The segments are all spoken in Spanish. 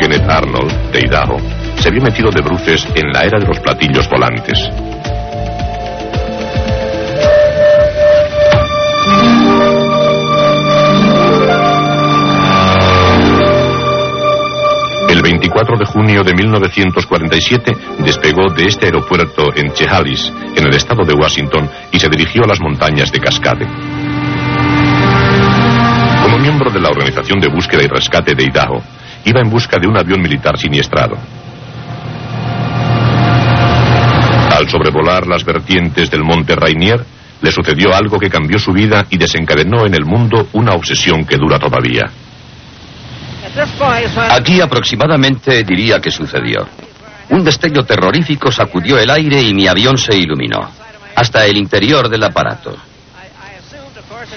Kenneth Arnold, de Idaho, se había metido de bruces en la era de los platillos volantes. El 24 de junio de 1947 despegó de este aeropuerto en Chehalis, en el estado de Washington, y se dirigió a las montañas de Cascade. Como miembro de la Organización de Búsqueda y Rescate de Idaho, iba en busca de un avión militar siniestrado. Al sobrevolar las vertientes del monte Rainier, le sucedió algo que cambió su vida y desencadenó en el mundo una obsesión que dura todavía. Aquí aproximadamente diría que sucedió. Un destello terrorífico sacudió el aire y mi avión se iluminó, hasta el interior del aparato.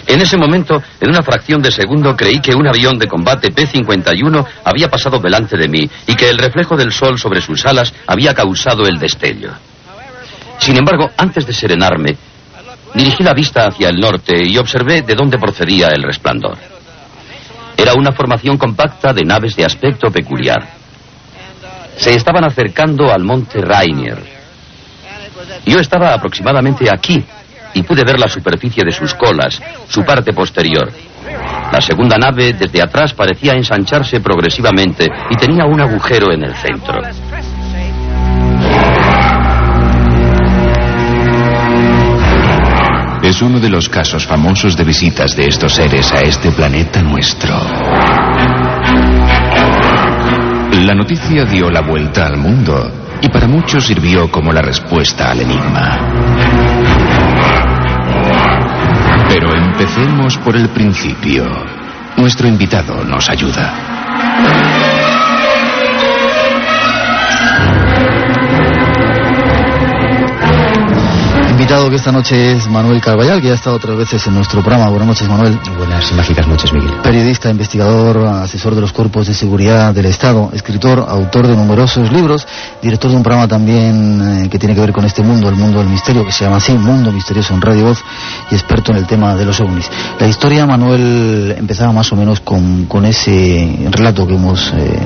En ese momento, en una fracción de segundo, creí que un avión de combate P-51 había pasado delante de mí y que el reflejo del sol sobre sus alas había causado el destello. Sin embargo, antes de serenarme, dirigí la vista hacia el norte y observé de dónde procedía el resplandor. Era una formación compacta de naves de aspecto peculiar. Se estaban acercando al monte Rainier. Yo estaba aproximadamente aquí y pude ver la superficie de sus colas, su parte posterior. La segunda nave desde atrás parecía ensancharse progresivamente y tenía un agujero en el centro. Es uno de los casos famosos de visitas de estos seres a este planeta nuestro. La noticia dio la vuelta al mundo y para muchos sirvió como la respuesta al enigma. Pero empecemos por el principio. Nuestro invitado nos ayuda. Invitado que esta noche es Manuel Carballal, que ya ha estado otras veces en nuestro programa. Buenas noches, Manuel. Buenas y mágicas noches, Miguel. Periodista, investigador, asesor de los cuerpos de seguridad del Estado, escritor, autor de numerosos libros, director de un programa también eh, que tiene que ver con este mundo, el mundo del misterio, que se llama así, Mundo Misterioso en Radio Voz, y experto en el tema de los ovnis. La historia, Manuel, empezaba más o menos con, con ese relato que hemos... Eh,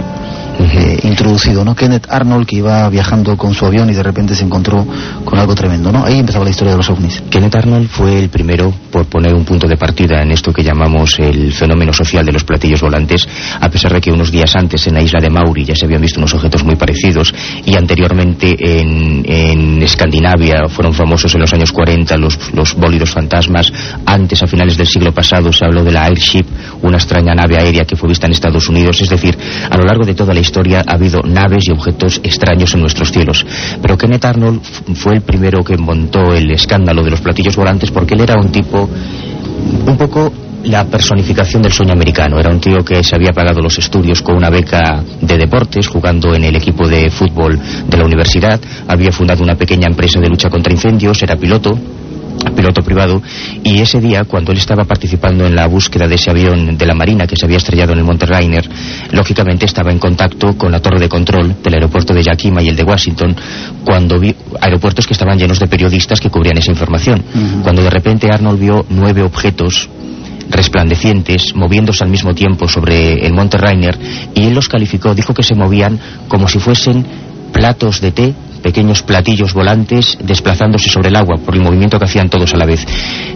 eh, introducido, ¿no? Kenneth Arnold que iba viajando con su avión y de repente se encontró con algo tremendo, ¿no? Ahí empezaba la historia de los ovnis. Kenneth Arnold fue el primero por poner un punto de partida en esto que llamamos el fenómeno social de los platillos volantes, a pesar de que unos días antes en la isla de Mauri ya se habían visto unos objetos muy parecidos y anteriormente en, en Escandinavia fueron famosos en los años 40 los, los bólidos fantasmas. Antes, a finales del siglo pasado, se habló de la Airship, una extraña nave aérea que fue vista en Estados Unidos. Es decir, a lo largo de toda la historia ha habido naves y objetos extraños en nuestros cielos. Pero Kenneth Arnold fue el primero que montó el escándalo de los platillos volantes porque él era un tipo un poco la personificación del sueño americano. Era un tío que se había pagado los estudios con una beca de deportes, jugando en el equipo de fútbol de la universidad. Había fundado una pequeña empresa de lucha contra incendios, era piloto piloto privado y ese día cuando él estaba participando en la búsqueda de ese avión de la Marina que se había estrellado en el Monte Rainer lógicamente estaba en contacto con la torre de control del aeropuerto de Yakima y el de Washington cuando vi aeropuertos que estaban llenos de periodistas que cubrían esa información. Cuando de repente Arnold vio nueve objetos resplandecientes, moviéndose al mismo tiempo sobre el Monte Rainer, y él los calificó, dijo que se movían como si fuesen platos de té pequeños platillos volantes desplazándose sobre el agua por el movimiento que hacían todos a la vez.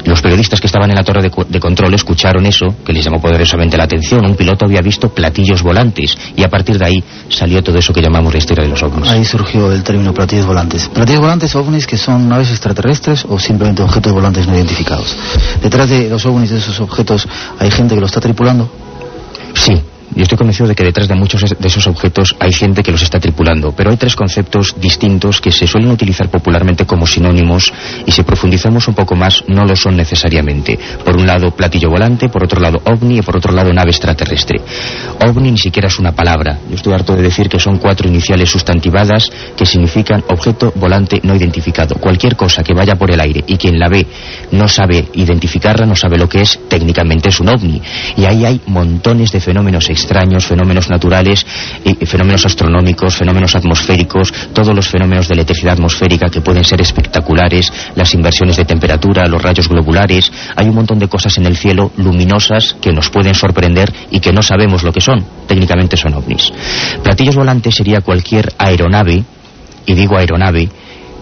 Los periodistas que estaban en la torre de, de, control escucharon eso, que les llamó poderosamente la atención. Un piloto había visto platillos volantes y a partir de ahí salió todo eso que llamamos la historia de los ovnis. Ahí surgió el término platillos volantes. Platillos volantes, ovnis, que son naves extraterrestres o simplemente objetos volantes no identificados. Detrás de los ovnis, de esos objetos, hay gente que lo está tripulando. Sí, yo estoy convencido de que detrás de muchos de esos objetos hay gente que los está tripulando, pero hay tres conceptos distintos que se suelen utilizar popularmente como sinónimos y si profundizamos un poco más no lo son necesariamente. Por un lado platillo volante, por otro lado ovni y por otro lado nave extraterrestre. OVNI ni siquiera es una palabra. Yo estoy harto de decir que son cuatro iniciales sustantivadas que significan objeto volante no identificado. Cualquier cosa que vaya por el aire y quien la ve no sabe identificarla, no sabe lo que es, técnicamente es un ovni. Y ahí hay montones de fenómenos extraños fenómenos naturales, fenómenos astronómicos, fenómenos atmosféricos, todos los fenómenos de electricidad atmosférica que pueden ser espectaculares, las inversiones de temperatura, los rayos globulares. Hay un montón de cosas en el cielo luminosas que nos pueden sorprender y que no sabemos lo que son. Técnicamente son ovnis. Platillos volantes sería cualquier aeronave, y digo aeronave,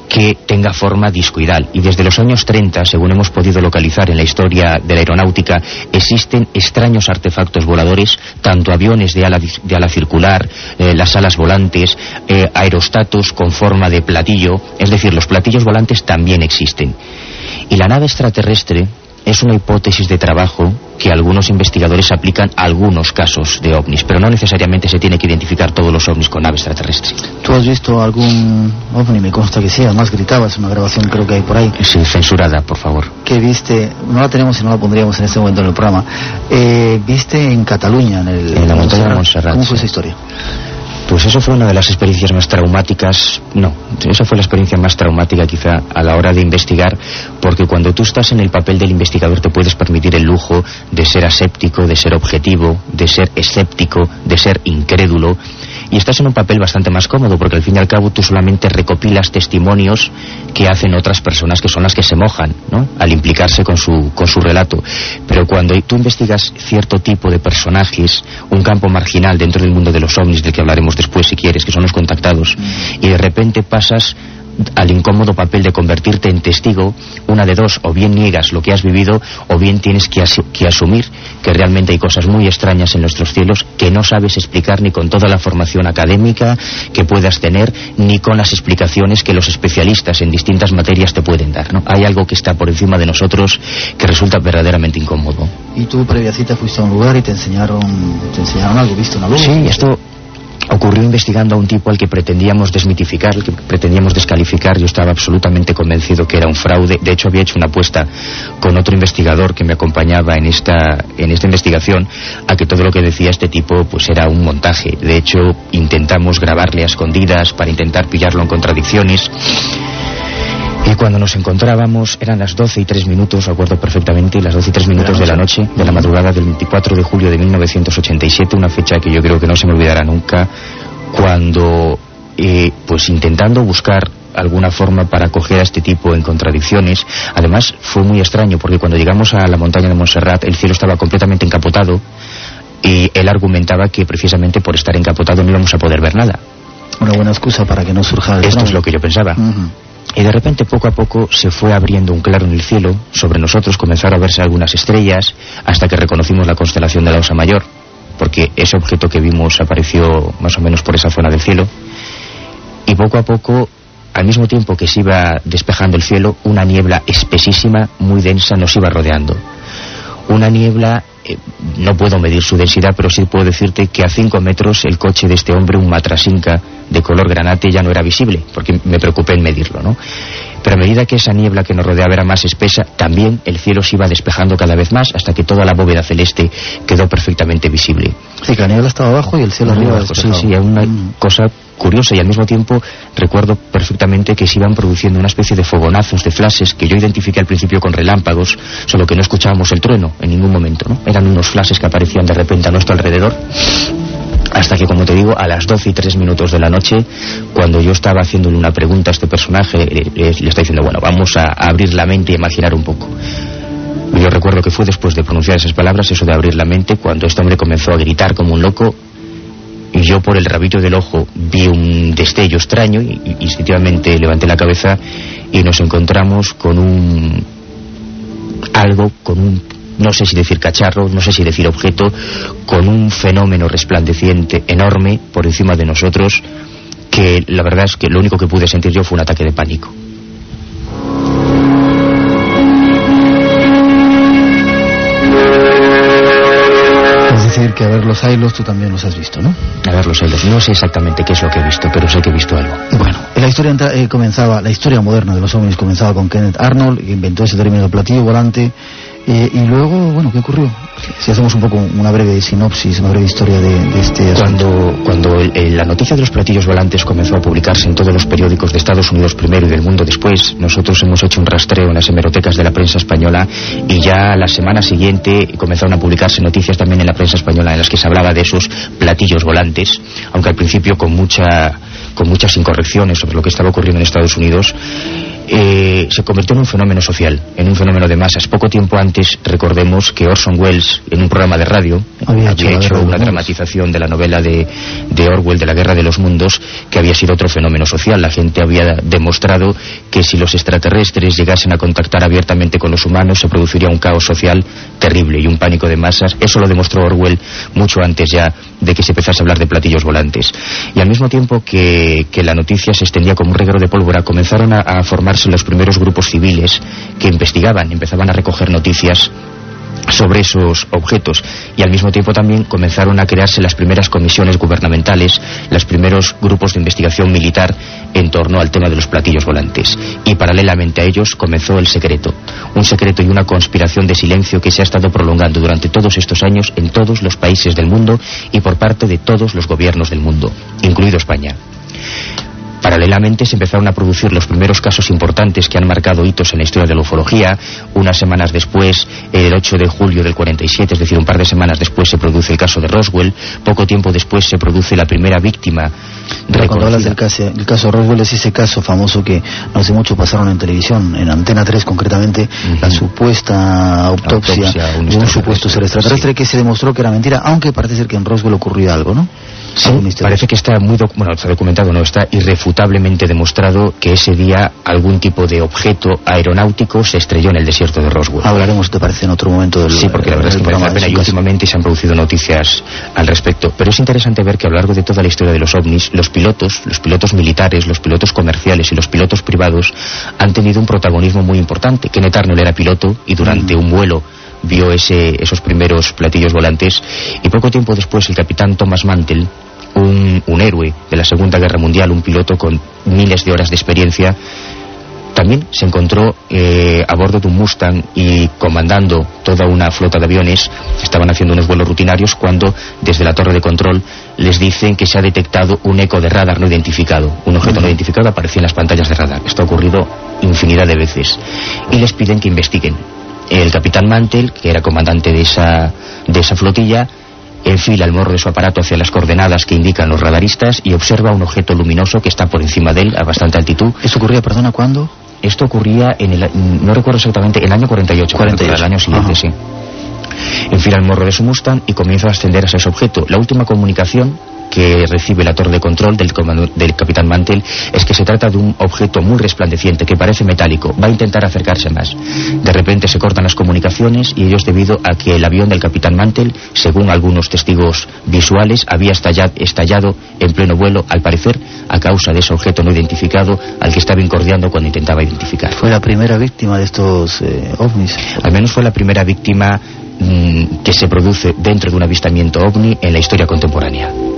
que tenga forma discoidal. Y desde los años 30, según hemos podido localizar en la historia de la aeronáutica, existen extraños artefactos voladores, tanto aviones de ala, de ala circular, eh, las alas volantes, eh, aerostatos con forma de platillo, es decir, los platillos volantes también existen. Y la nave extraterrestre es una hipótesis de trabajo que algunos investigadores aplican a algunos casos de ovnis, pero no necesariamente se tiene que identificar todos los ovnis con naves extraterrestres. ¿Tú has visto algún ovni? Me consta que sí, además gritabas, una grabación creo que hay por ahí. Sí, censurada, por favor. ¿Qué viste? No la tenemos y no la pondríamos en este momento en el programa. Eh, ¿Viste en Cataluña, en, el, en la montaña de Montserrat? ¿Cómo fue esa historia? Pues eso fue una de las experiencias más traumáticas, no, esa fue la experiencia más traumática quizá a la hora de investigar, porque cuando tú estás en el papel del investigador te puedes permitir el lujo de ser aséptico, de ser objetivo, de ser escéptico, de ser incrédulo, y estás en un papel bastante más cómodo porque al fin y al cabo tú solamente recopilas testimonios que hacen otras personas que son las que se mojan ¿no? al implicarse con su, con su relato. Pero cuando tú investigas cierto tipo de personajes, un campo marginal dentro del mundo de los ovnis, del que hablaremos después si quieres, que son los contactados, y de repente pasas al incómodo papel de convertirte en testigo, una de dos, o bien niegas lo que has vivido, o bien tienes que, que, asumir que realmente hay cosas muy extrañas en nuestros cielos que no sabes explicar ni con toda la formación académica que puedas tener, ni con las explicaciones que los especialistas en distintas materias te pueden dar. ¿no? Hay algo que está por encima de nosotros que resulta verdaderamente incómodo. ¿Y tú previa cita fuiste a un lugar y te enseñaron, te enseñaron algo? ¿Viste una luz? Sí, esto ocurrió investigando a un tipo al que pretendíamos desmitificar, al que pretendíamos descalificar. Yo estaba absolutamente convencido que era un fraude. De hecho, había hecho una apuesta con otro investigador que me acompañaba en esta, en esta investigación a que todo lo que decía este tipo pues era un montaje. De hecho, intentamos grabarle a escondidas para intentar pillarlo en contradicciones. Y cuando nos encontrábamos, eran las 12 y 3 minutos, recuerdo perfectamente, las 12 y 3 minutos de la noche, de la madrugada del 24 de julio de 1987, una fecha que yo creo que no se me olvidará nunca, cuando, eh, pues intentando buscar alguna forma para acoger a este tipo en contradicciones. Además, fue muy extraño porque cuando llegamos a la montaña de Montserrat, el cielo estaba completamente encapotado y él argumentaba que precisamente por estar encapotado no íbamos a poder ver nada. Una buena excusa para que no surja el Esto es lo que yo pensaba. Y de repente, poco a poco, se fue abriendo un claro en el cielo. Sobre nosotros comenzaron a verse algunas estrellas, hasta que reconocimos la constelación de la Osa Mayor, porque ese objeto que vimos apareció más o menos por esa zona del cielo. Y poco a poco, al mismo tiempo que se iba despejando el cielo, una niebla espesísima, muy densa, nos iba rodeando. Una niebla eh, no puedo medir su densidad, pero sí puedo decirte que a cinco metros el coche de este hombre, un matrasinca de color granate, ya no era visible, porque me preocupé en medirlo, ¿no? Pero a medida que esa niebla que nos rodeaba era más espesa, también el cielo se iba despejando cada vez más hasta que toda la bóveda celeste quedó perfectamente visible. Sí, que la niebla estaba abajo y el cielo arriba. Sí, sí, una mm. cosa curiosa y al mismo tiempo recuerdo perfectamente que se iban produciendo una especie de fogonazos, de flashes que yo identifiqué al principio con relámpagos, solo que no escuchábamos el trueno en ningún momento. Eran unos flashes que aparecían de repente a nuestro alrededor hasta que, como te digo, a las 12 y 3 minutos de la noche, cuando yo estaba haciéndole una pregunta a este personaje, le, le, está diciendo, bueno, vamos a, abrir la mente y imaginar un poco. Yo recuerdo que fue después de pronunciar esas palabras, eso de abrir la mente, cuando este hombre comenzó a gritar como un loco, y yo por el rabito del ojo vi un destello extraño, y instintivamente levanté la cabeza y nos encontramos con un... algo, con un no sé si decir cacharro, no sé si decir objeto, con un fenómeno resplandeciente enorme por encima de nosotros, que la verdad es que lo único que pude sentir yo fue un ataque de pánico. Decir, que a ver los hilos tú también los has visto, ¿no? A ver los hilos. No sé exactamente qué es lo que he visto, pero sé que he visto algo. Bueno, la historia eh, comenzaba, la historia moderna de los ovnis comenzaba con Kenneth Arnold, que inventó ese término platillo volante, eh, y luego, bueno, ¿qué ocurrió? Si hacemos un poco una breve sinopsis, una breve historia de, este Cuando, cuando la noticia de los platillos volantes comenzó a publicarse en todos los periódicos de Estados Unidos primero y del mundo después, nosotros hemos hecho un rastreo en las hemerotecas de la prensa española y ya la semana siguiente comenzaron a publicarse noticias también en la prensa española en las que se hablaba de esos platillos volantes, aunque al principio con mucha con muchas incorrecciones sobre lo que estaba ocurriendo en Estados Unidos eh, se convirtió en un fenómeno social, en un fenómeno de masas. Poco tiempo antes, recordemos que Orson Welles, en un programa de radio, había, hecho una dramatización de la novela de, de, Orwell, de la Guerra de los Mundos, que había sido otro fenómeno social. La gente había demostrado que si los extraterrestres llegasen a contactar abiertamente con los humanos, se produciría un caos social terrible y un pánico de masas. Eso lo demostró Orwell mucho antes ya de que se empezase a hablar de platillos volantes. Y al mismo tiempo que, la noticia se extendía como un reguero de pólvora, comenzaron a formarse los primeros grupos civiles que investigaban, empezaban a recoger noticias sobre esos objetos y al mismo tiempo también comenzaron a crearse las primeras comisiones gubernamentales, los primeros grupos de investigación militar en torno al tema de los platillos volantes. Y paralelamente a ellos comenzó el secreto, un secreto y una conspiración de silencio que se ha estado prolongando durante todos estos años en todos los países del mundo y por parte de todos los gobiernos del mundo, incluido España. Paralelamente se empezaron a producir los primeros casos importantes que han marcado hitos en la historia de la ufología. Unas semanas después, el 8 de julio del 47, es decir, un par de semanas después, se produce el caso de Roswell. Poco tiempo después se produce la primera víctima. Cuando hablas del caso, el caso Roswell es ese caso famoso que no hace mucho pasaron en televisión, en Antena 3 concretamente, la supuesta autopsia, de un supuesto ser extraterrestre que se demostró que era mentira, aunque parece ser que en Roswell ocurrió algo, ¿no? Sí, parece que está muy bueno, está documentado, no, está irrefutablemente demostrado que ese día algún tipo de objeto aeronáutico se estrelló en el desierto de Roswell. Hablaremos, te parece, en otro momento del Sí, porque la verdad es que merece la pena y últimamente se han producido noticias al respecto. Pero es interesante ver que a lo largo de toda la historia de los ovnis, los pilotos, los pilotos militares, los pilotos comerciales y los pilotos privados han tenido un protagonismo muy importante. Kenneth Arnold era piloto y durante mm. un vuelo vio ese, esos primeros platillos volantes y poco tiempo después el capitán Thomas Mantel, un, un héroe de la Segunda Guerra Mundial, un piloto con miles de horas de experiencia, también se encontró eh, a bordo de un Mustang y comandando toda una flota de aviones, estaban haciendo unos vuelos rutinarios cuando desde la torre de control les dicen que se ha detectado un eco de radar no identificado. Un objeto no identificado aparecía en las pantallas de radar. Esto ha ocurrido infinidad de veces. Y les piden que investiguen. El capitán Mantel, que era comandante de esa, de esa flotilla, enfila el morro de su aparato hacia las coordenadas que indican los radaristas y observa un objeto luminoso que está por encima de él a bastante altitud. ¿Esto ocurría, perdona, cuándo? Esto ocurría en el, no recuerdo exactamente, el año 48, 48. el año siguiente, sí. Enfila el morro de su Mustang y comienza a ascender hacia ese objeto. La última comunicación que recibe la torre de control del, del capitán Mantel es que se trata de un objeto muy resplandeciente que parece metálico. Va a intentar acercarse más. De repente se cortan las comunicaciones y ellos debido a que el avión del capitán Mantel, según algunos testigos visuales, había estallado, estallado en pleno vuelo, al parecer, a causa de ese objeto no identificado al que estaba incordiando cuando intentaba identificar. ¿Fue la primera víctima de estos eh, ovnis? Al menos fue la primera víctima mm, que se produce dentro de un avistamiento ovni en la historia contemporánea.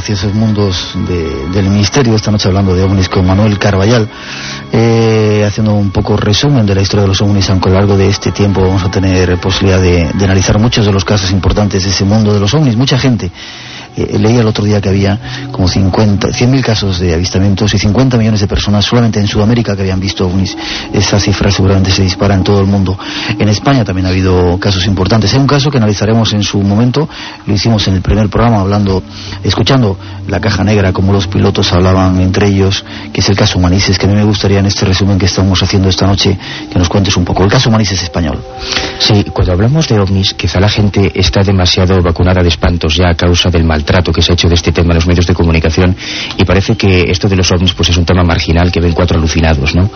Hacia esos mundos del misterio, esta noche hablando de ovnis con Manuel Carballal, eh, haciendo un poco resumen de la historia de los ovnis, aunque a lo largo de este tiempo vamos a tener posibilidad de, de analizar muchos de los casos importantes de ese mundo de los ovnis. Mucha gente eh, leía el otro día que había como 50, 100.000 casos de avistamientos y 50 millones de personas solamente en Sudamérica que habían visto ovnis. Esa cifra seguramente se dispara en todo el mundo. En España también ha habido casos importantes. Hay un caso que analizaremos en su momento, lo hicimos en el primer programa hablando, escuchando la caja negra, como los pilotos hablaban entre ellos, que es el caso Manises, que a mí me gustaría en este resumen que estamos haciendo esta noche que nos cuentes un poco. El caso Manises español. Sí, cuando hablamos de ovnis, quizá la gente está demasiado vacunada de espantos ya a causa del mal trato que se ha hecho de este tema en los medios de comunicación y parece que esto de los ovnis pues es un tema marginal que ven cuatro alucinados, ¿no?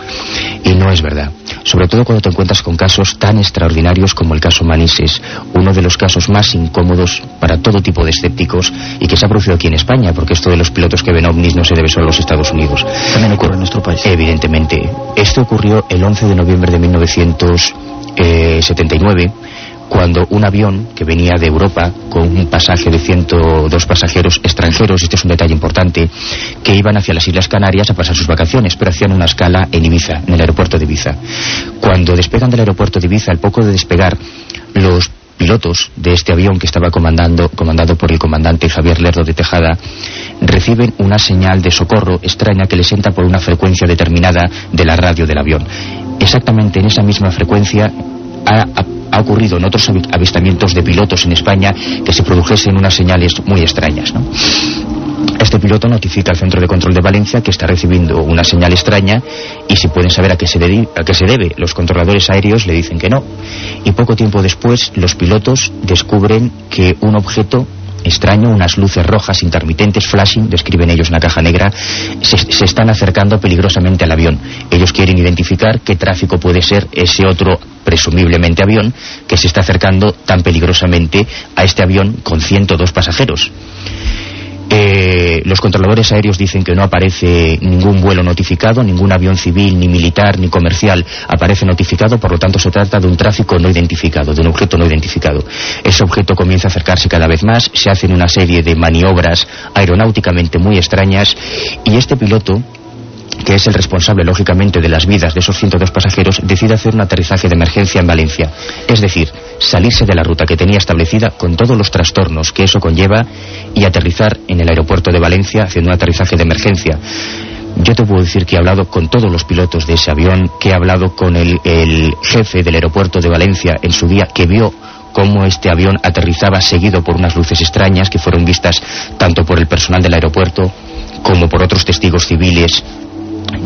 Y no es verdad. sobre todo cuando te encuentras con casos tan extraordinarios como el caso Manises, uno de los casos más incómodos para todo tipo de escépticos y que se ha producido aquí en España, porque esto de los pilotos que ven ovnis no se debe solo a los Estados Unidos. También ocurre en nuestro país. Evidentemente. Esto ocurrió el 11 de noviembre de 1979 cuando un avión que venía de Europa con un pasaje de 102 pasajeros extranjeros, este es un detalle importante, que iban hacia las Islas Canarias a pasar sus vacaciones, pero hacían una escala en Ibiza, en el aeropuerto de Ibiza. Cuando despegan del aeropuerto de Ibiza, al poco de despegar, los pilotos de este avión que estaba comandando, comandado por el comandante Javier Lerdo de Tejada reciben una señal de socorro extraña que les entra por una frecuencia determinada de la radio del avión. Exactamente en esa misma frecuencia ha, ha ocurrido en otros avistamientos de pilotos en España que se produjesen unas señales muy extrañas. Este piloto notifica al Centro de Control de Valencia que está recibiendo una señal extraña y si pueden saber a qué, se a qué se debe. Los controladores aéreos le dicen que no. Y poco tiempo después los pilotos descubren que un objeto extraño, unas luces rojas intermitentes, flashing, describen ellos en la caja negra, se, se, están acercando peligrosamente al avión. Ellos quieren identificar qué tráfico puede ser ese otro, presumiblemente avión, que se está acercando tan peligrosamente a este avión con 102 pasajeros. Eh, los controladores aéreos dicen que no aparece ningún vuelo notificado, ningún avión civil, ni militar, ni comercial aparece notificado, por lo tanto se trata de un tráfico no identificado, de un objeto no identificado. Ese objeto comienza a acercarse cada vez más, se hacen una serie de maniobras aeronáuticamente muy extrañas y este piloto que es el responsable, lógicamente, de las vidas de esos 102 pasajeros, decide hacer un aterrizaje de emergencia en Valencia. Es decir, salirse de la ruta que tenía establecida con todos los trastornos que eso conlleva y aterrizar en el aeropuerto de Valencia haciendo un aterrizaje de emergencia. Yo te puedo decir que he hablado con todos los pilotos de ese avión, que he hablado con el, el jefe del aeropuerto de Valencia en su día, que vio cómo este avión aterrizaba seguido por unas luces extrañas que fueron vistas tanto por el personal del aeropuerto como por otros testigos civiles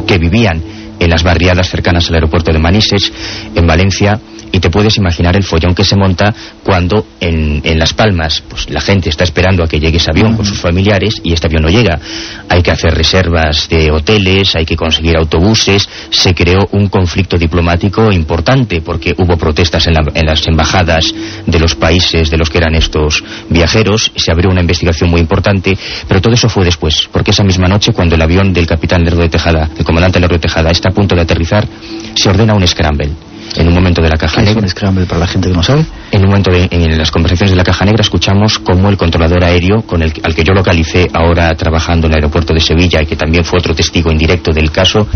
que vivían en las barriadas cercanas al aeropuerto de Manises, en Valencia, y te puedes imaginar el follón que se monta cuando en, en, Las Palmas pues la gente está esperando a que llegue ese avión con sus familiares y este avión no llega. Hay que hacer reservas de hoteles, hay que conseguir autobuses. Se creó un conflicto diplomático importante porque hubo protestas en, la, en las embajadas de los países de los que eran estos viajeros. Se abrió una investigación muy importante, pero todo eso fue después, porque esa misma noche cuando el avión del capitán Lerdo de Tejada, el comandante Lerdo de Tejada, está a punto de aterrizar, se ordena un scramble en un momento de la caja negra. Es un scramble para la gente que no sabe? En un momento de, en las conversaciones de la caja negra escuchamos cómo el controlador aéreo, con el, al que yo localicé ahora trabajando en el aeropuerto de Sevilla y que también fue otro testigo indirecto del caso,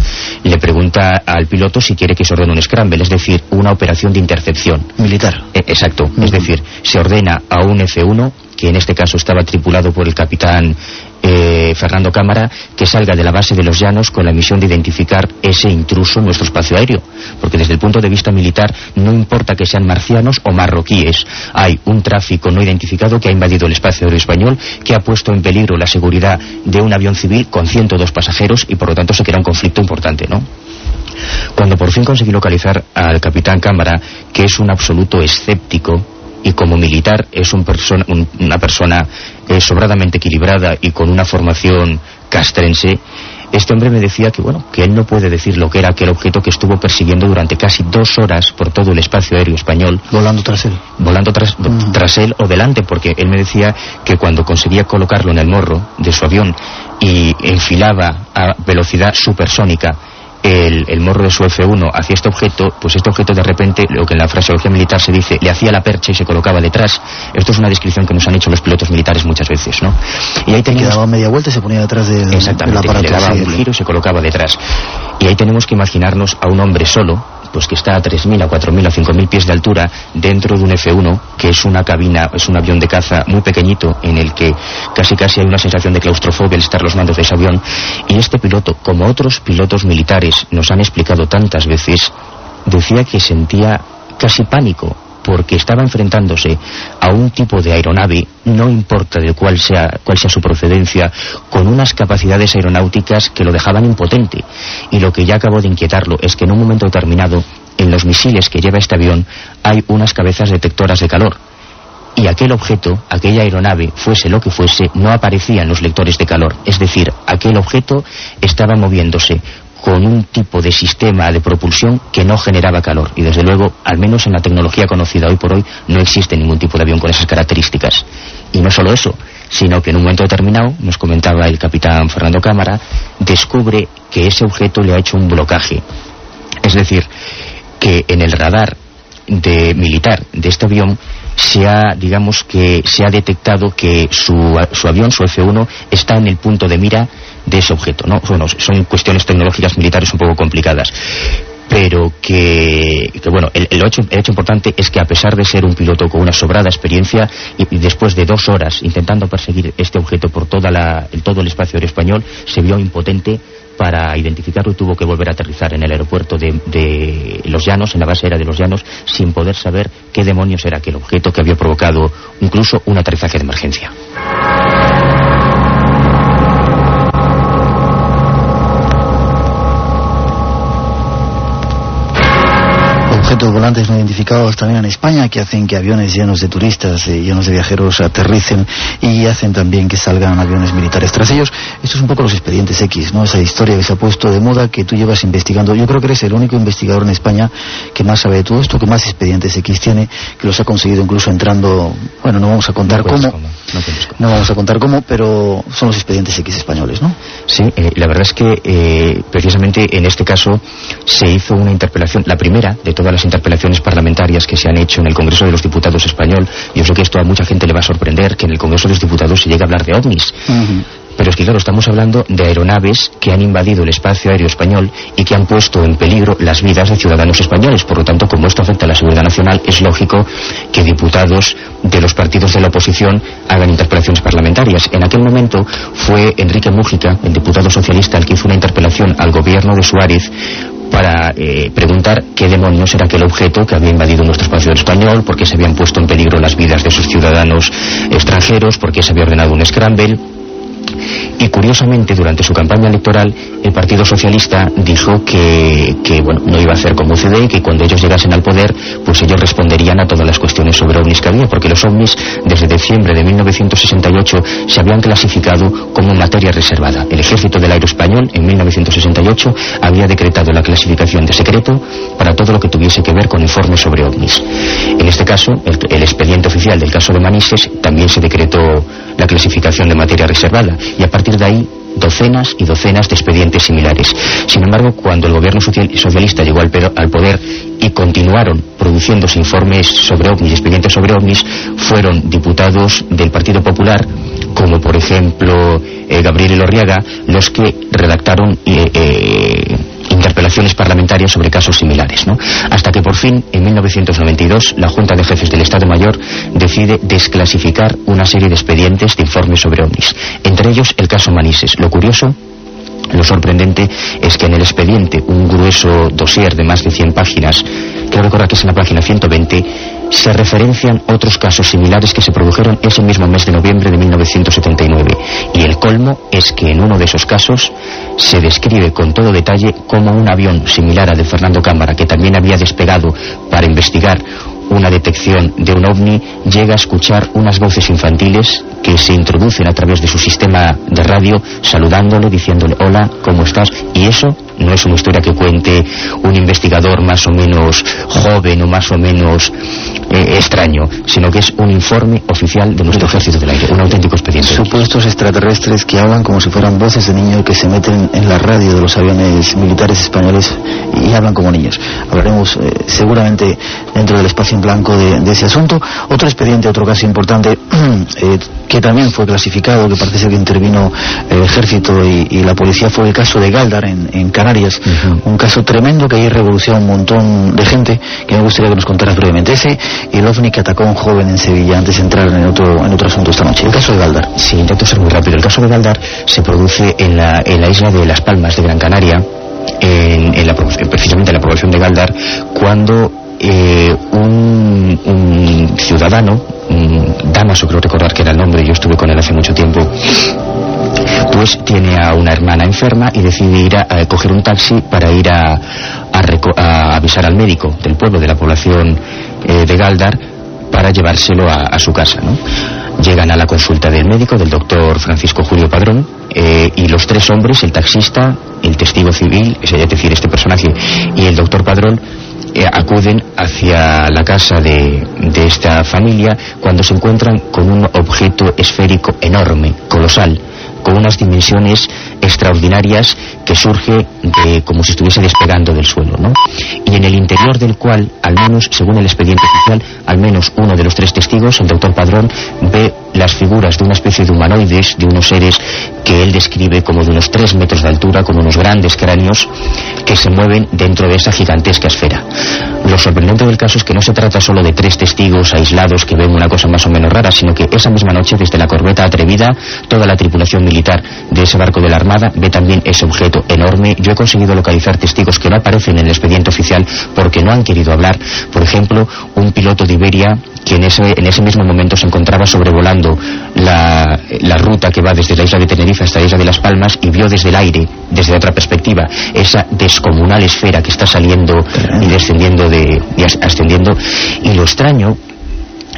le pregunta al piloto si quiere que se ordene un scramble, es decir, una operación de intercepción. Militar. Eh, exacto, es decir, se ordena a un F-1 que en este caso estaba tripulado por el capitán eh, Fernando Cámara, que salga de la base de los llanos con la misión de identificar ese intruso en nuestro espacio aéreo. Porque desde el punto de vista militar no importa que sean marcianos o marroquíes, hay un tráfico no identificado que ha invadido el espacio aéreo español, que ha puesto en peligro la seguridad de un avión civil con 102 pasajeros y por lo tanto se crea un conflicto importante, ¿no? Cuando por fin conseguí localizar al capitán Cámara, que es un absoluto escéptico, y como militar es un persona, un, una persona eh, sobradamente equilibrada y con una formación castrense, este hombre me decía que bueno, que él no puede decir lo que era aquel objeto que estuvo persiguiendo durante casi dos horas por todo el espacio aéreo español. Volando tras él. Volando tras, mm. tras él o delante, porque él me decía que cuando conseguía colocarlo en el morro de su avión y enfilaba a velocidad supersónica el, el, morro de su F1 hacia este objeto, pues este objeto de repente, lo que en la fraseología militar se dice, le hacía la percha y se colocaba detrás. Esto es una descripción que nos han hecho los pilotos militares muchas veces, ¿no? Y ahí teníamos... Que daba media vuelta y se ponía detrás del, Exactamente, del aparato. le daba un giro y se colocaba detrás. Y ahí tenemos que imaginarnos a un hombre solo, pues que está a 3.000, a 4.000, a 5.000 pies de altura dentro de un F1, que es una cabina, es un avión de caza muy pequeñito en el que casi casi hay una sensación de claustrofobia al estar los mandos de ese avión. Y este piloto, como otros pilotos militares nos han explicado tantas veces, decía que sentía casi pánico porque estaba enfrentándose a un tipo de aeronave, no importa de cuál sea, cuál sea su procedencia, con unas capacidades aeronáuticas que lo dejaban impotente. Y lo que ya acabó de inquietarlo es que en un momento determinado, en los misiles que lleva este avión, hay unas cabezas detectoras de calor. Y aquel objeto, aquella aeronave, fuese lo que fuese, no aparecían los lectores de calor. Es decir, aquel objeto estaba moviéndose con un tipo de sistema de propulsión que no generaba calor. Y desde luego, al menos en la tecnología conocida hoy por hoy, no existe ningún tipo de avión con esas características. Y no solo eso, sino que en un momento determinado, nos comentaba el capitán Fernando Cámara, descubre que ese objeto le ha hecho un blocaje. Es decir, que en el radar de militar de este avión se ha, digamos que se ha detectado que su, su avión, su F-1, está en el punto de mira de ese objeto. ¿no? Bueno, son cuestiones tecnológicas militares un poco complicadas pero que, bueno, el, hecho, hecho, importante es que a pesar de ser un piloto con una sobrada experiencia y, después de dos horas intentando perseguir este objeto por toda la, el, todo el espacio aéreo español, se vio impotente para identificarlo y tuvo que volver a aterrizar en el aeropuerto de, de, Los Llanos, en la base aérea de Los Llanos, sin poder saber qué demonios era aquel objeto que había provocado incluso un aterrizaje de emergencia. Objetos volantes no identificados también en España que hacen que aviones llenos de turistas, y llenos de viajeros aterricen y hacen también que salgan aviones militares tras ellos. Esto es un poco los expedientes X, ¿no? Esa historia que se ha puesto de moda que tú llevas investigando. Yo creo que eres el único investigador en España que más sabe de todo esto, que más expedientes X tiene, que los ha conseguido incluso entrando, bueno, no vamos a contar cómo, no, vamos a contar cómo, pero son los expedientes X españoles, ¿no? Sí, eh, la verdad es que eh, precisamente en este caso se hizo una interpelación, la primera de todas las interpelaciones parlamentarias que se han hecho en el Congreso de los Diputados español, yo sé que esto a mucha gente le va a sorprender, que en el Congreso de los Diputados se llegue a hablar de ovnis. Pero es que, claro, estamos hablando de aeronaves que han invadido el espacio aéreo español y que han puesto en peligro las vidas de ciudadanos españoles. Por lo tanto, como esto afecta a la seguridad nacional, es lógico que diputados de los partidos de la oposición hagan interpelaciones parlamentarias. En aquel momento fue Enrique Mújica, el diputado socialista, el que hizo una interpelación al gobierno de Suárez para eh, preguntar qué demonios era aquel objeto que había invadido nuestro espacio español, por qué se habían puesto en peligro las vidas de sus ciudadanos extranjeros, por qué se había ordenado un scramble. Y curiosamente, durante su campaña electoral, el Partido Socialista dijo que, bueno, no iba a hacer como CD y que cuando ellos llegasen al poder, pues ellos responderían a todas las cuestiones sobre ovnis que había, porque los ovnis, desde diciembre de 1968, se habían clasificado como materia reservada. El Ejército del Aire Español, en 1968, había decretado la clasificación de secreto para todo lo que tuviese que ver con informes sobre ovnis. En este caso, el, el expediente oficial del caso de Manises también se decretó la clasificación de materia reservada y a partir de ahí docenas y docenas de expedientes similares. Sin embargo, cuando el gobierno socialista llegó al, poder y continuaron produciéndose informes sobre ovnis expedientes sobre ovnis, fueron diputados del Partido Popular, como por ejemplo eh, Gabriel Elorriaga, los que redactaron eh, eh, interpelaciones parlamentarias sobre casos similares, ¿no? Hasta que por fin, en 1992, la Junta de Jefes del Estado Mayor decide desclasificar una serie de expedientes de informes sobre ovnis, entre ellos el caso Manises. Lo curioso lo sorprendente es que en el expediente, un grueso dossier de más de 100 páginas, creo recordar que es en la página 120, se referencian otros casos similares que se produjeron ese mismo mes de noviembre de 1979. Y el colmo es que en uno de esos casos se describe con todo detalle cómo un avión similar al de Fernando Cámara, que también había despegado para investigar una detección de un ovni, llega a escuchar unas voces infantiles que se introducen a través de su sistema de radio saludándole, diciéndole hola, ¿cómo estás? Y eso no es una historia que cuente un investigador más o menos joven o más o menos eh, extraño, sino que es un informe oficial de nuestro ejército del aire, un auténtico expediente. Supuestos extraterrestres que hablan como si fueran voces de niños que se meten en la radio de los aviones militares españoles y hablan como niños. Hablaremos eh, seguramente dentro del espacio en blanco de, ese asunto. Otro expediente, otro caso importante eh, que también fue clasificado, que parece ser que intervino el ejército y, la policía, fue el caso de Galdar en, en Canarias. Un caso tremendo que ahí revolucionó un montón de gente que me gustaría que nos contaras brevemente. Ese y el OVNI que atacó a un joven en Sevilla antes de entrar en otro, en otro asunto esta noche. El caso de Galdar. Sí, intento ser muy rápido. El caso de Galdar se produce en la, en la isla de Las Palmas de Gran Canaria, en, la, precisamente en la población de Galdar, cuando eh, un, un, ciudadano, Damaso creo recordar que era el nombre, yo estuve con él hace mucho tiempo, pues tiene a una hermana enferma y decide ir a, coger un taxi para ir a, a, avisar al médico del pueblo, de la población eh, de Galdar, para llevárselo a, su casa. ¿no? Llegan a la consulta del médico, del doctor Francisco Julio Padrón, eh, y los tres hombres, el taxista, el testigo civil, es decir, este personaje, y el doctor Padrón, eh, acuden hacia la casa de, de esta familia cuando se encuentran con un objeto esférico enorme, colosal, con unas dimensiones extraordinarias que surge de como si estuviese despegando del suelo, ¿no? Y en el interior del cual, al menos, según el expediente oficial, al menos uno de los tres testigos, el doctor Padrón, ve las figuras de una especie de humanoides, de unos seres que él describe como de unos tres metros de altura, con unos grandes cráneos que se mueven dentro de esa gigantesca esfera. Lo sorprendente del caso es que no se trata solo de tres testigos aislados que ven una cosa más o menos rara, sino que esa misma noche, desde la corbeta atrevida, toda la tripulación militar de ese barco de la Armada ve también ese objeto enorme. Yo he conseguido localizar testigos que no aparecen en el expediente oficial porque no han querido hablar. Por ejemplo, un piloto de Iberia que en ese, en ese mismo momento se encontraba sobrevolando la, la, ruta que va desde la isla de Tenerife hasta la isla de Las Palmas y vio desde el aire, desde otra perspectiva, esa descomunal esfera que está saliendo y descendiendo de, y ascendiendo. Y lo extraño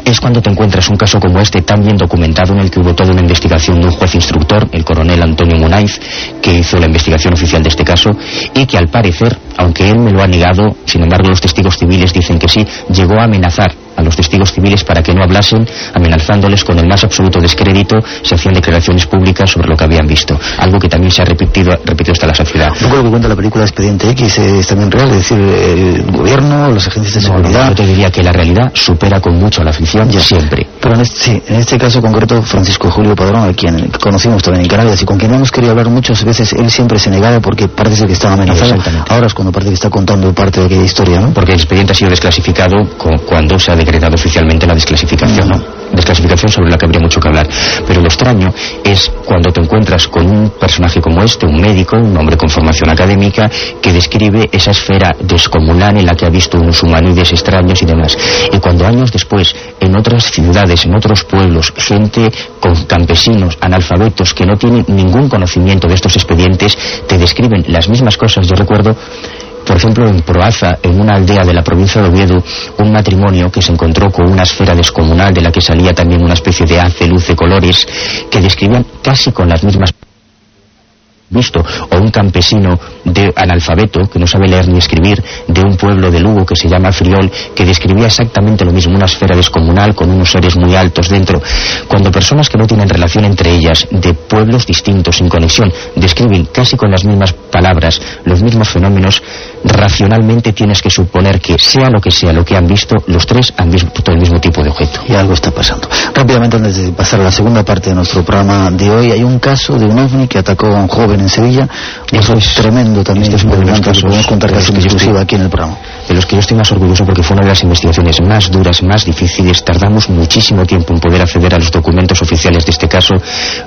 es cuando te encuentras un caso como este tan bien documentado en el que hubo toda una investigación de un juez instructor, el coronel Antonio Munaiz, que hizo la investigación oficial de este caso y que al parecer, aunque él me lo ha negado, sin embargo los testigos civiles dicen que sí, llegó a amenazar a los testigos civiles para que no hablasen, amenazándoles con el más absoluto descrédito, se hacían declaraciones públicas sobre lo que habían visto. Algo que también se ha repetido, repetido hasta la saciedad. Un poco lo que cuenta la película Expediente X es también real, es decir, el gobierno, las agencias de seguridad... No, yo te diría que la realidad supera con mucho a la ficción, ya siempre. Pero en este, sí, en este caso concreto, Francisco Julio Padrón, a quien conocimos también en Canarias y con quien hemos querido hablar muchas veces, él siempre se negaba porque parece que estaba amenazado. Ahora es cuando parece que está contando parte de aquella historia, ¿no? Porque el expediente ha sido desclasificado cuando se ha decretado oficialmente la desclasificación, ¿no? Desclasificación sobre la que habría mucho que hablar. Pero lo extraño es cuando te encuentras con un personaje como este, un médico, un hombre con formación académica, que describe esa esfera descomunal en la que ha visto unos humanoides extraños y demás. Y cuando años después, en otras ciudades, en otros pueblos, gente con campesinos, analfabetos, que no tienen ningún conocimiento de estos expedientes, te describen las mismas cosas. Yo recuerdo por ejemplo, en Proaza, en una aldea de la provincia de Oviedo, un matrimonio que se encontró con una esfera descomunal de la que salía también una especie de luz de colores, que describían casi con las mismas visto, o un campesino de analfabeto que no sabe leer ni escribir de un pueblo de Lugo que se llama Friol que describía exactamente lo mismo, una esfera descomunal con unos seres muy altos dentro. Cuando personas que no tienen relación entre ellas, de pueblos distintos, sin conexión, describen casi con las mismas palabras los mismos fenómenos, racionalmente tienes que suponer que sea lo que sea lo que han visto, los tres han visto el mismo tipo de objeto. Y algo está pasando. Rápidamente, antes de pasar a la segunda parte de nuestro programa de hoy, hay un caso de un ovni que atacó a un joven en Sevilla. Eso es tremendo también. Este es uno de los casos podemos contar casi exclusiva aquí en el programa. de los que yo estoy más orgulloso porque fue una de las investigaciones más duras, más difíciles. Tardamos muchísimo tiempo en poder acceder a los documentos oficiales de este caso.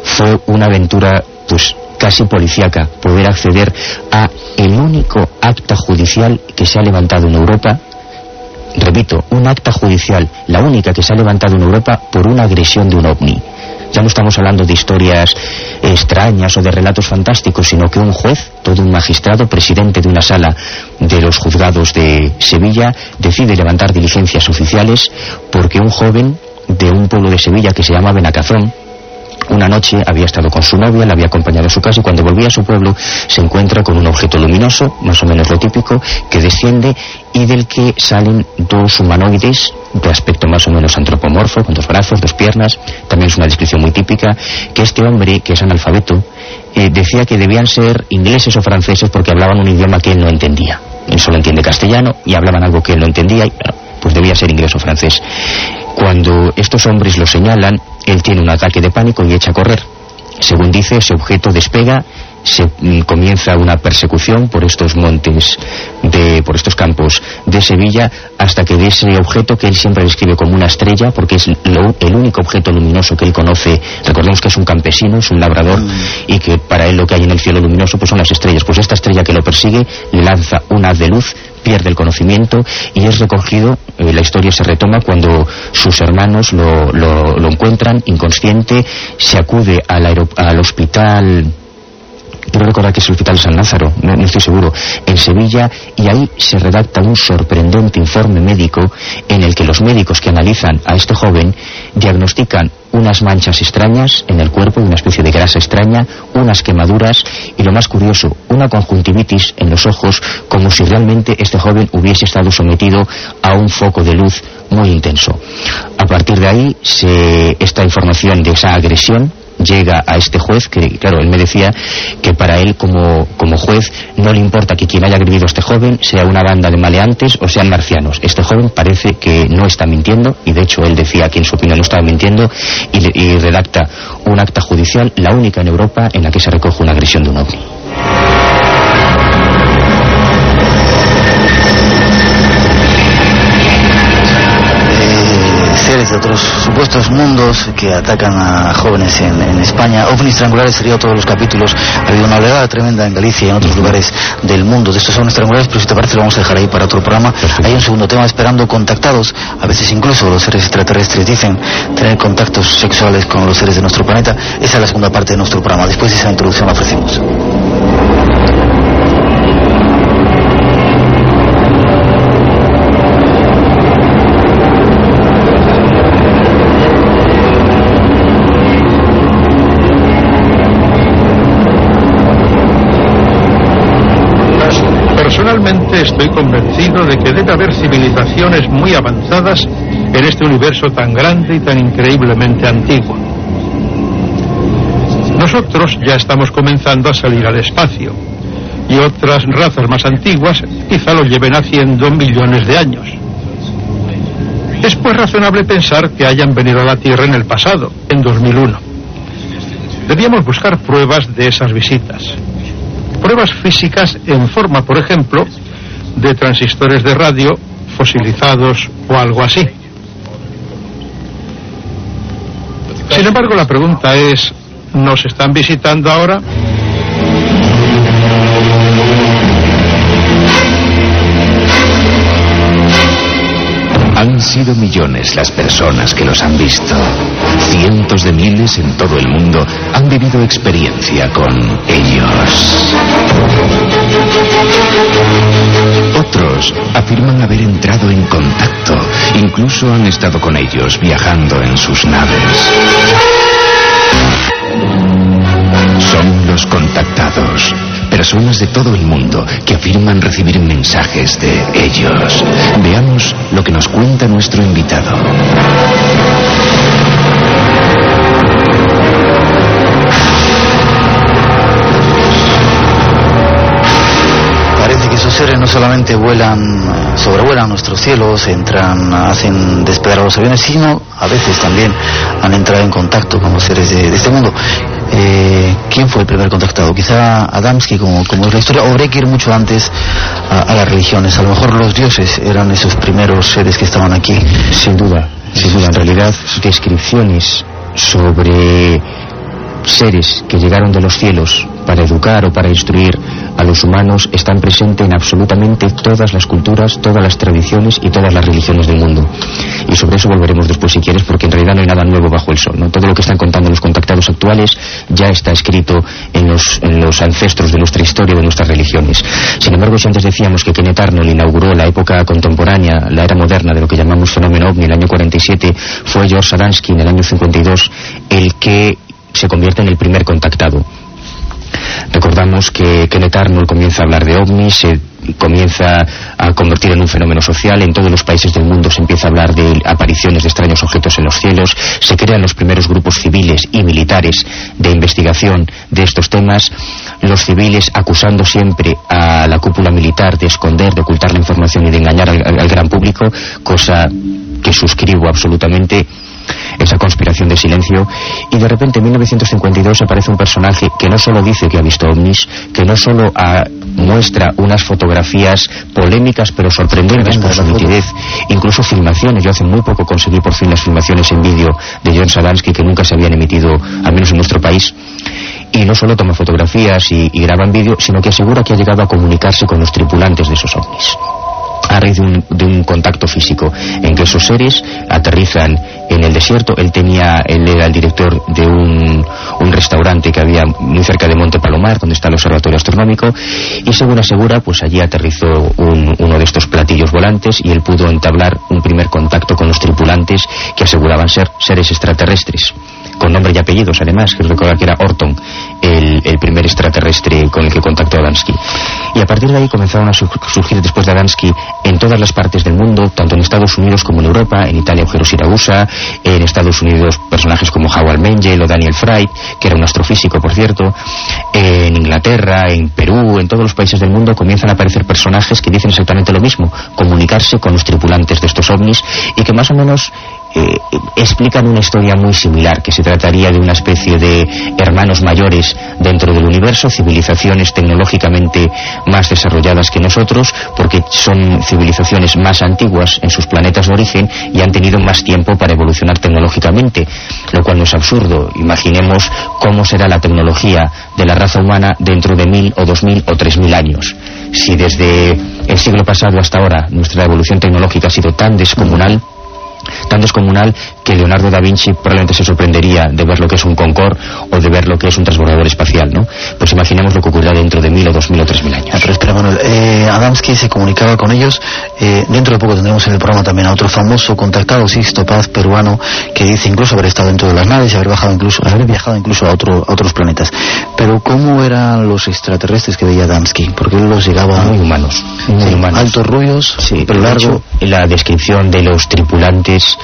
Fue una aventura, pues, casi policíaca, poder acceder a el único acta judicial que se ha levantado en Europa. Repito, un acta judicial, la única que se ha levantado en Europa por una agresión de un ovni. Ya no estamos hablando de historias extrañas o de relatos fantásticos, sino que un juez, todo un magistrado, presidente de una sala de los juzgados de Sevilla, decide levantar diligencias oficiales porque un joven de un pueblo de Sevilla que se llama Benacazón, una noche había estado con su novia, la había acompañado a su casa y cuando volvía a su pueblo se encuentra con un objeto luminoso, más o menos lo típico, que desciende y del que salen dos humanoides de aspecto más o menos antropomorfo, con dos brazos, dos piernas. También es una descripción muy típica, que este hombre, que es analfabeto, eh, decía que debían ser ingleses o franceses porque hablaban un idioma que él no entendía. Él solo entiende castellano y hablaban algo que él no entendía y bueno, pues debía ser inglés o francés. Cuando estos hombres lo señalan, él tiene un ataque de pánico y echa a correr. Según dice, ese objeto despega, se comienza una persecución por estos montes, de, por estos campos de Sevilla, hasta que de ese objeto que él siempre describe como una estrella, porque es lo- el único objeto luminoso que él conoce, recordemos que es un campesino, es un labrador, y que para él lo que hay en el cielo luminoso pues son las estrellas. Pues esta estrella que lo persigue le lanza un haz de luz, pierde el conocimiento y es recogido, eh, la historia se retoma cuando sus hermanos lo, lo- encuentran inconsciente, se acude al, al hospital quiero recordar que es el Hospital San Lázaro, no, estoy seguro, en Sevilla, y ahí se redacta un sorprendente informe médico en el que los médicos que analizan a este joven diagnostican unas manchas extrañas en el cuerpo, una especie de grasa extraña, unas quemaduras y lo más curioso, una conjuntivitis en los ojos como si realmente este joven hubiese estado sometido a un foco de luz muy intenso. A partir de ahí, esta información de esa agresión llega a este juez, que claro, él me decía que para él como, como juez no le importa que quien haya agredido a este joven sea una banda de maleantes o sean marcianos. Este joven parece que no está mintiendo y de hecho él decía que en su opinión no estaba mintiendo y, y redacta un acta judicial, la única en Europa en la que se recoge una agresión de un ovni. De otros supuestos mundos que atacan a jóvenes en, España. OVNIs triangulares sería todos los capítulos. Ha habido una oleada tremenda en Galicia y en otros lugares del mundo de estos ovnis triangulares, pero si te parece lo vamos a dejar ahí para otro programa. Hay un segundo tema esperando contactados. A veces incluso los seres extraterrestres dicen tener contactos sexuales con los seres de nuestro planeta. Esa es la segunda parte de nuestro programa. Después de esa introducción la ofrecemos. Estoy convencido de que debe haber civilizaciones muy avanzadas en este universo tan grande y tan increíblemente antiguo. Nosotros ya estamos comenzando a salir al espacio y otras razas más antiguas quizá lo lleven haciendo millones de años. Es pues razonable pensar que hayan venido a la Tierra en el pasado, en 2001. Debíamos buscar pruebas de esas visitas. Pruebas físicas en forma, por ejemplo, de transistores de radio fosilizados o algo así. Sin embargo, la pregunta es, ¿nos están visitando ahora? Han sido millones las personas que los han visto. Cientos de miles en todo el mundo han vivido experiencia con ellos. Otros afirman haber entrado en contacto, incluso han estado con ellos viajando en sus naves. Son los contactados, personas de todo el mundo que afirman recibir mensajes de ellos. Veamos lo que nos cuenta nuestro invitado. No solamente vuelan, sobrevuelan nuestros cielos, entran, hacen despegar a los aviones, sino a veces también han entrado en contacto con los seres de este mundo. Eh, quién fue el primer contactado. Quizá Adamski, como, como es la historia, o habría que ir mucho antes a, las religiones. A lo mejor los dioses eran esos primeros seres que estaban aquí. Sin duda, sin duda. En realidad, descripciones sobre seres que llegaron de los cielos para educar o para instruir a los humanos están presentes en absolutamente todas las culturas, todas las tradiciones y todas las religiones del mundo. Y sobre eso volveremos después si quieres, porque en realidad no hay nada nuevo bajo el sol. Todo lo que están contando los contactados actuales ya está escrito en los, en los ancestros de nuestra historia, de nuestras religiones. Sin embargo, si antes decíamos que Kenneth Arnold inauguró la época contemporánea, la era moderna de lo que llamamos fenómeno ovni en el año 47, fue George Sadansky en el año 52 el que se convierte en el primer contactado. Recordamos que Kenneth Arnold comienza a hablar de ovnis, se comienza a convertir en un fenómeno social. En todos los países del mundo se empieza a hablar de apariciones de extraños objetos en los cielos. Se crean los primeros grupos civiles y militares de investigación de estos temas. Los civiles acusando siempre a la cúpula militar de esconder, de ocultar la información y de engañar al gran público, cosa que suscribo absolutamente esa conspiración de silencio, y de repente en 1952 aparece un personaje que no solo dice que ha visto ovnis, que no solo muestra unas fotografías polémicas pero sorprendentes por su nitidez, incluso filmaciones. Yo hace muy poco conseguí por fin las filmaciones en vídeo de John Sadansky que nunca se habían emitido, al menos en nuestro país y no solo toma fotografías y, y graba en vídeo, sino que asegura que ha llegado a comunicarse con los tripulantes de esos ovnis. A raíz de un, de un, contacto físico, en que esos seres aterrizan en el desierto. Él tenía, él era el director de un, un restaurante que había muy cerca de Monte Palomar, donde está el observatorio astronómico, y según asegura, pues allí aterrizó un, uno de estos platillos volantes y él pudo entablar un primer contacto con los tripulantes que aseguraban ser seres extraterrestres con nombre y apellidos además, que recordar que era Orton, el, el, primer extraterrestre con el que contactó Adamski. Y a partir de ahí comenzaron a surgir después de Adamski en todas las partes del mundo, tanto en Estados Unidos como en Europa, en Italia Ojero Siragusa, en Estados Unidos personajes como Howard Mengel o Daniel Fright, que era un astrofísico por cierto, en Inglaterra, en Perú, en todos los países del mundo comienzan a aparecer personajes que dicen exactamente lo mismo, comunicarse con los tripulantes de estos ovnis y que más o menos eh, explican una historia muy similar, que se trataría de una especie de hermanos mayores dentro del universo, civilizaciones tecnológicamente más desarrolladas que nosotros, porque son civilizaciones más antiguas en sus planetas de origen y han tenido más tiempo para evolucionar tecnológicamente, lo cual no es absurdo. Imaginemos cómo será la tecnología de la raza humana dentro de mil o dos mil o tres mil años. Si desde el siglo pasado hasta ahora nuestra evolución tecnológica ha sido tan descomunal, tan descomunal que Leonardo da Vinci probablemente se sorprendería de ver lo que es un Concorde o de ver lo que es un transbordador espacial, ¿no? Pues imaginemos lo que ocurrirá dentro de mil o dos mil o tres mil años. Pero espera, Manuel, eh, Adamski se comunicaba con ellos, eh, dentro de poco tendremos en el programa también a otro famoso contactado, Sixto Paz, peruano, que dice incluso haber estado dentro de las naves y haber, bajado incluso, haber viajado incluso a, otro, a otros planetas. Pero ¿cómo eran los extraterrestres que veía Adamski? Porque él los llegaba... Muy humanos, muy sí, humanos. Altos rubios, sí, pero largo. Hecho, la descripción de los tripulantes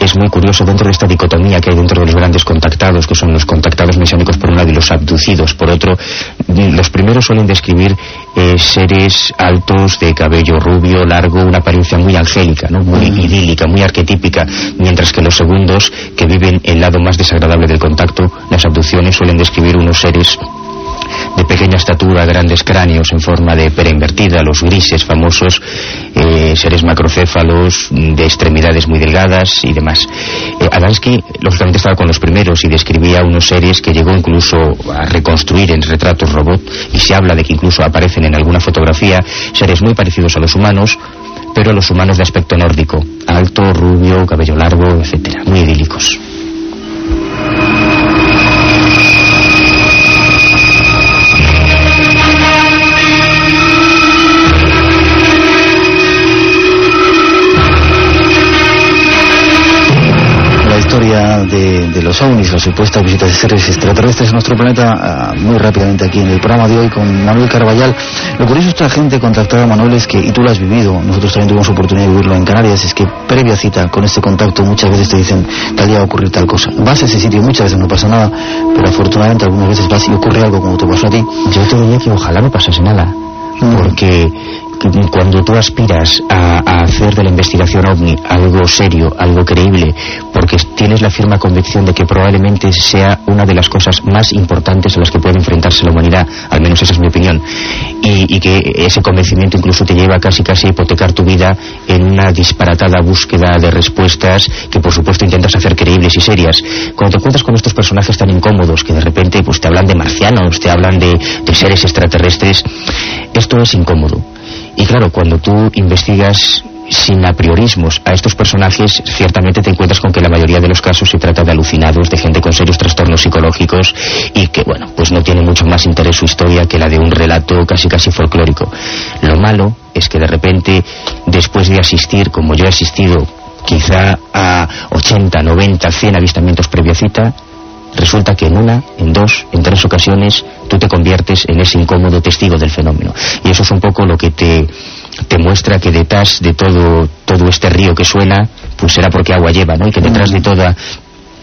es muy curioso dentro de esta dicotomía que hay dentro de los grandes contactados, que son los contactados mesiánicos por un lado y los abducidos por otro. Los primeros suelen describir eh, seres altos, de cabello rubio, largo, una apariencia muy angélica, ¿no? muy idílica, muy arquetípica, mientras que los segundos, que viven el lado más desagradable del contacto, las abducciones, suelen describir unos seres de pequeña estatura, grandes cráneos en forma de pera invertida, los grises famosos, eh, seres macrocéfalos, de extremidades muy delgadas y demás. Eh, lógicamente, estaba con los primeros y describía unos seres que llegó incluso a reconstruir en retratos robot y se habla de que incluso aparecen en alguna fotografía seres muy parecidos a los humanos, pero los humanos de aspecto nórdico, alto, rubio, cabello largo, etcétera, muy idílicos. De, de, los ovnis, las supuestas visitas de seres extraterrestres a nuestro planeta, uh, muy rápidamente aquí en el programa de hoy con Manuel Carballal. Lo curioso es que la gente contactada, Manuel, es que, y tú lo has vivido, nosotros también tuvimos oportunidad de vivirlo en Canarias, es que previa cita con este contacto muchas veces te dicen, tal día va a ocurrir tal cosa. Vas a ese sitio, muchas veces no pasa nada, pero afortunadamente algunas veces vas y ocurre algo como te pasó a ti. Yo te diría que ojalá no pasase nada, mm. porque cuando tú aspiras a, hacer de la investigación ovni algo serio, algo creíble, porque tienes la firme convicción de que probablemente sea una de las cosas más importantes a las que puede enfrentarse la humanidad, al menos esa es mi opinión, y, que ese convencimiento incluso te lleva casi casi a hipotecar tu vida en una disparatada búsqueda de respuestas que por supuesto intentas hacer creíbles y serias. Cuando te cuentas con estos personajes tan incómodos que de repente pues te hablan de marcianos, te hablan de seres extraterrestres, esto es incómodo. Y claro, cuando tú investigas sin apriorismos a estos personajes, ciertamente te encuentras con que la mayoría de los casos se trata de alucinados, de gente con serios trastornos psicológicos y que, bueno, pues no tiene mucho más interés su historia que la de un relato casi casi folclórico. Lo malo es que de repente, después de asistir, como yo he asistido, quizá a 80, 90, 100 avistamientos previa cita, resulta que en una, en dos, en tres ocasiones tú te conviertes en ese incómodo testigo del fenómeno. Y eso es un poco lo que te, te muestra que detrás de todo, todo este río que suena, pues será porque agua lleva, ¿no? Y que detrás de toda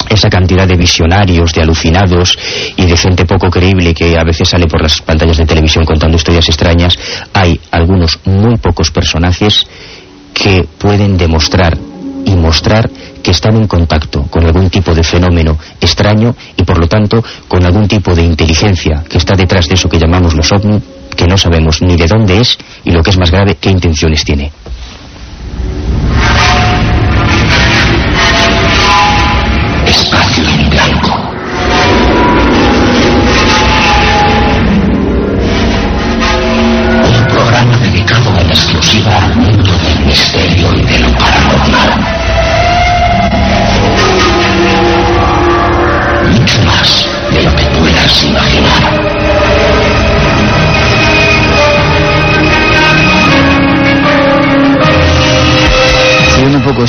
esa cantidad de visionarios, de alucinados y de gente poco creíble que a veces sale por las pantallas de televisión contando historias extrañas, hay algunos muy pocos personajes que pueden demostrar y mostrar que están en contacto con algún tipo de fenómeno extraño y por lo tanto con algún tipo de inteligencia que está detrás de eso que llamamos los ovni, que no sabemos ni de dónde es y lo que es más grave, qué intenciones tiene.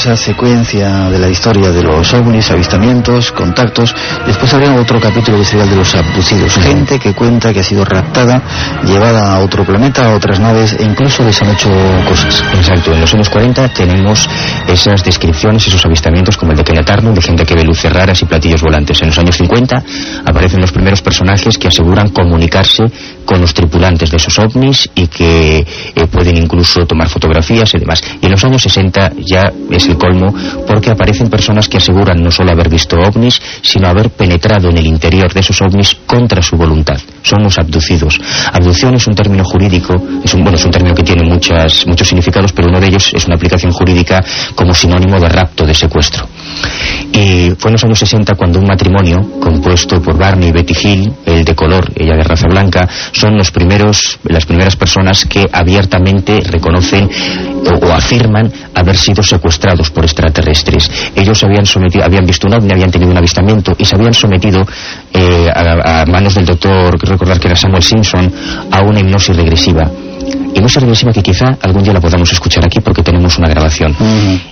Esa secuencia de la historia de los ovnis, avistamientos, contactos. Después habría otro capítulo que sería el de los abducidos. Gente que cuenta que ha sido raptada, llevada a otro planeta, a otras naves e incluso les han hecho cosas. Exacto, en los años 40 tenemos esas descripciones, esos avistamientos como el de Kenneth Arnold, de gente que ve luces raras y platillos volantes. En los años 50 aparecen los primeros personajes que aseguran comunicarse con los tripulantes de esos ovnis y que eh, pueden incluso tomar fotografías y demás. Y en los años 60 ya es el colmo porque aparecen personas que aseguran no solo haber visto ovnis, sino haber penetrado en el interior de esos ovnis contra su voluntad. Son los abducidos. Abducción es un término jurídico, es un, bueno, es un término que tiene muchas, muchos significados, pero uno de ellos es una aplicación jurídica como sinónimo de rapto, de secuestro. Y fue en los años 60 cuando un matrimonio compuesto por Barney y Betty Hill, el de color, ella de raza blanca, son los primeros, las primeras personas que abiertamente reconocen o, afirman haber sido secuestrados por extraterrestres. Ellos habían sometido, habían visto un ovni, habían tenido un avistamiento y se habían sometido eh, a manos del doctor, recordar que era Samuel Simpson, a una hipnosis regresiva hipnosis regresiva que quizá algún día la podamos escuchar aquí porque tenemos una grabación.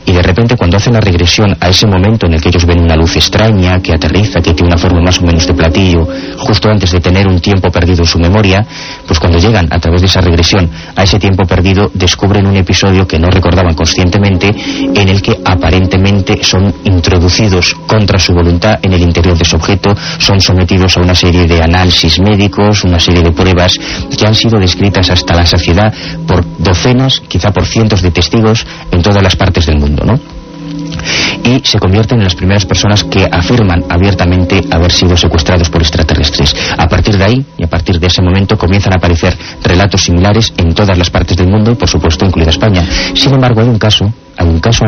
Y de repente cuando hacen la regresión a ese momento en el que ellos ven una luz extraña, que aterriza, que tiene una forma más o menos de platillo, justo antes de tener un tiempo perdido en su memoria, pues cuando llegan a través de esa regresión a ese tiempo perdido, descubren un episodio que no recordaban conscientemente, en el que aparentemente son introducidos contra su voluntad en el interior de ese objeto, son sometidos a una serie de análisis médicos, una serie de pruebas que han sido descritas hasta la saciedad por docenas, quizá por cientos de testigos en todas las partes del mundo, ¿no? y se convierten en las primeras personas que afirman abiertamente haber sido secuestrados por extraterrestres. A partir de ahí y a partir de ese momento comienzan a aparecer relatos similares en todas las partes del mundo por supuesto incluida España. Sin embargo hay un caso, hay un caso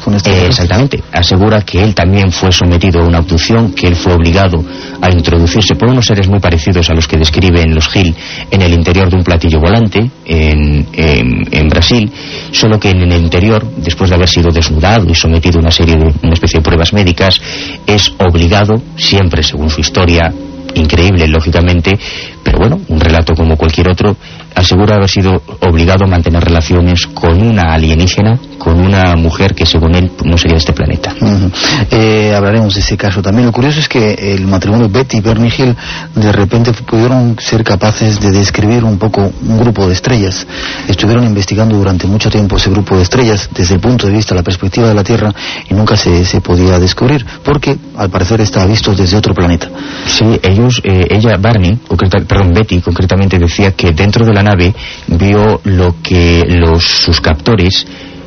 con este eh, exactamente. Asegura que él también fue sometido a una abducción, que él fue obligado a introducirse por unos seres muy parecidos a los que describen los Gil en el interior de un platillo volante en, en, en Brasil, solo que en el interior, después de haber sido desnudado y sometido a una serie de una especie de pruebas médicas, es obligado, siempre según su historia, increíble, lógicamente, pero bueno, un relato como cualquier otro, asegura haber sido obligado a mantener relaciones con una alienígena, con una mujer que según él no sería de este planeta. Uh -huh. eh, hablaremos de ese caso también. Lo curioso es que el matrimonio Betty y Bernie Hill de repente pudieron ser capaces de describir un poco un grupo de estrellas. Estuvieron investigando durante mucho tiempo ese grupo de estrellas desde el punto de vista, la perspectiva de la Tierra y nunca se, se podía descubrir porque al parecer estaba visto desde otro planeta. Sí, ellos, eh, ella, Barney, perdón, Betty concretamente decía que dentro de la nave vio lo que los, sus captores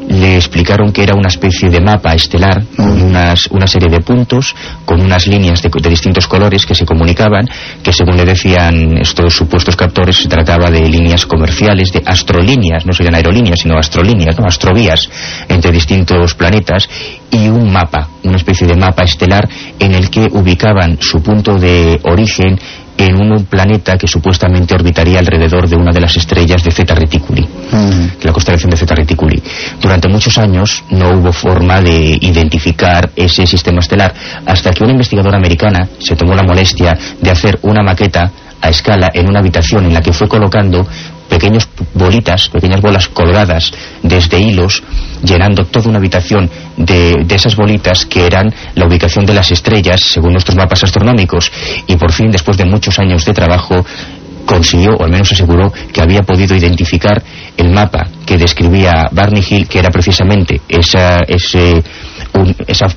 le explicaron que era una especie de mapa estelar con unas, una serie de puntos, con unas líneas de, de, distintos colores que se comunicaban, que según le decían estos supuestos captores se trataba de líneas comerciales, de astrolíneas, no serían aerolíneas, sino astrolíneas, ¿no? astrovías entre distintos planetas y un mapa, una especie de mapa estelar en el que ubicaban su punto de origen en un planeta que supuestamente orbitaría alrededor de una de las estrellas de Zeta Reticuli, -huh. la constelación de Zeta Reticuli. Durante muchos años no hubo forma de identificar ese sistema estelar hasta que una investigadora americana se tomó la molestia de hacer una maqueta a escala en una habitación en la que fue colocando pequeñas bolitas, pequeñas bolas colgadas desde hilos, llenando toda una habitación de, de, esas bolitas que eran la ubicación de las estrellas según nuestros mapas astronómicos. Y por fin, después de muchos años de trabajo, consiguió, o al menos aseguró, que había podido identificar el mapa que describía Barney Hill, que era precisamente esa, ese, un, esa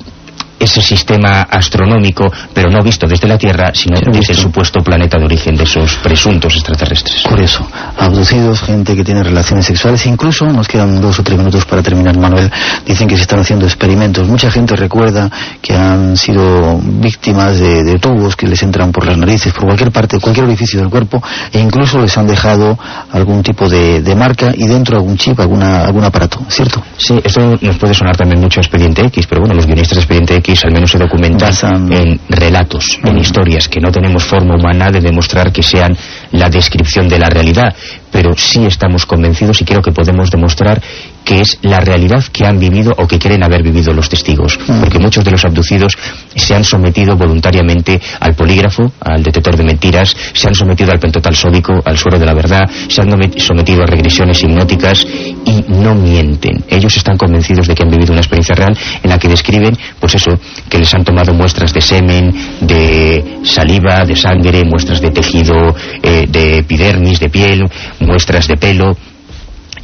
ese sistema astronómico, pero no visto desde la Tierra, sino desde visto. el supuesto planeta de origen de esos presuntos extraterrestres. Curioso. Abducidos, gente que tiene relaciones sexuales, incluso, nos quedan dos o tres minutos para terminar, Manuel, dicen que se están haciendo experimentos. Mucha gente recuerda que han sido víctimas de, de tubos que les entran por las narices, por cualquier parte, cualquier orificio del cuerpo, e incluso les han dejado algún tipo de, de marca y dentro algún chip, alguna, algún aparato, ¿cierto? Sí, esto nos puede sonar también mucho a Expediente X, pero bueno, los guionistas de Expediente X al menos se documentan Basan... en relatos, en historias, que no tenemos forma humana de demostrar que sean la descripción de la realidad, pero sí estamos convencidos y creo que podemos demostrar que es la realidad que han vivido o que quieren haber vivido los testigos, porque muchos de los abducidos se han sometido voluntariamente al polígrafo, al detector de mentiras, se han sometido al pentotal sódico, al suero de la verdad, se han sometido a regresiones hipnóticas y no mienten. Ellos están convencidos de que han vivido una experiencia real en la que describen, pues eso, que les han tomado muestras de semen, de saliva, de sangre, muestras de tejido, eh, de epidermis, de piel, muestras de pelo,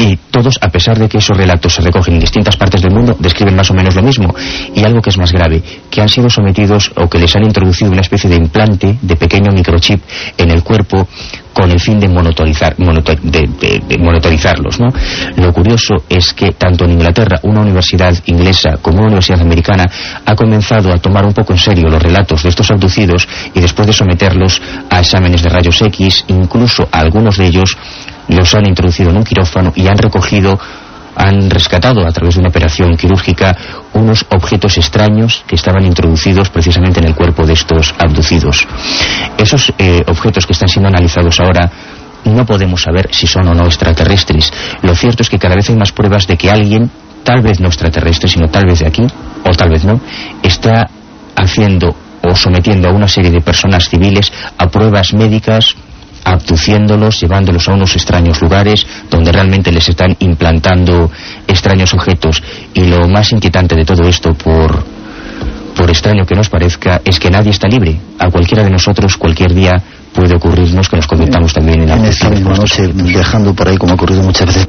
y todos, a pesar de que esos relatos se recogen en distintas partes del mundo, describen más o menos lo mismo. Y algo que es más grave, que han sido sometidos o que les han introducido una especie de implante de pequeño microchip en el cuerpo con el fin de, de, monitorizarlos. ¿no? Lo curioso es que tanto en Inglaterra una universidad inglesa como una universidad americana ha comenzado a tomar un poco en serio los relatos de estos abducidos y después de someterlos a exámenes de rayos X, incluso algunos de ellos los han introducido en un quirófano y han recogido, han rescatado a través de una operación quirúrgica unos objetos extraños que estaban introducidos precisamente en el cuerpo de estos abducidos. Esos eh, objetos que están siendo analizados ahora no podemos saber si son o no extraterrestres. Lo cierto es que cada vez hay más pruebas de que alguien, tal vez no extraterrestre, sino tal vez de aquí, o tal vez no, está haciendo o sometiendo a una serie de personas civiles a pruebas médicas abduciéndolos, llevándolos a unos extraños lugares donde realmente les están implantando extraños objetos. Y lo más inquietante de todo esto, por, por extraño que nos parezca, es que nadie está libre. A cualquiera de nosotros, cualquier día, puede ocurrirnos que nos convirtamos también en En esta misma noche, dejando por ahí, como ha ocurrido muchas veces.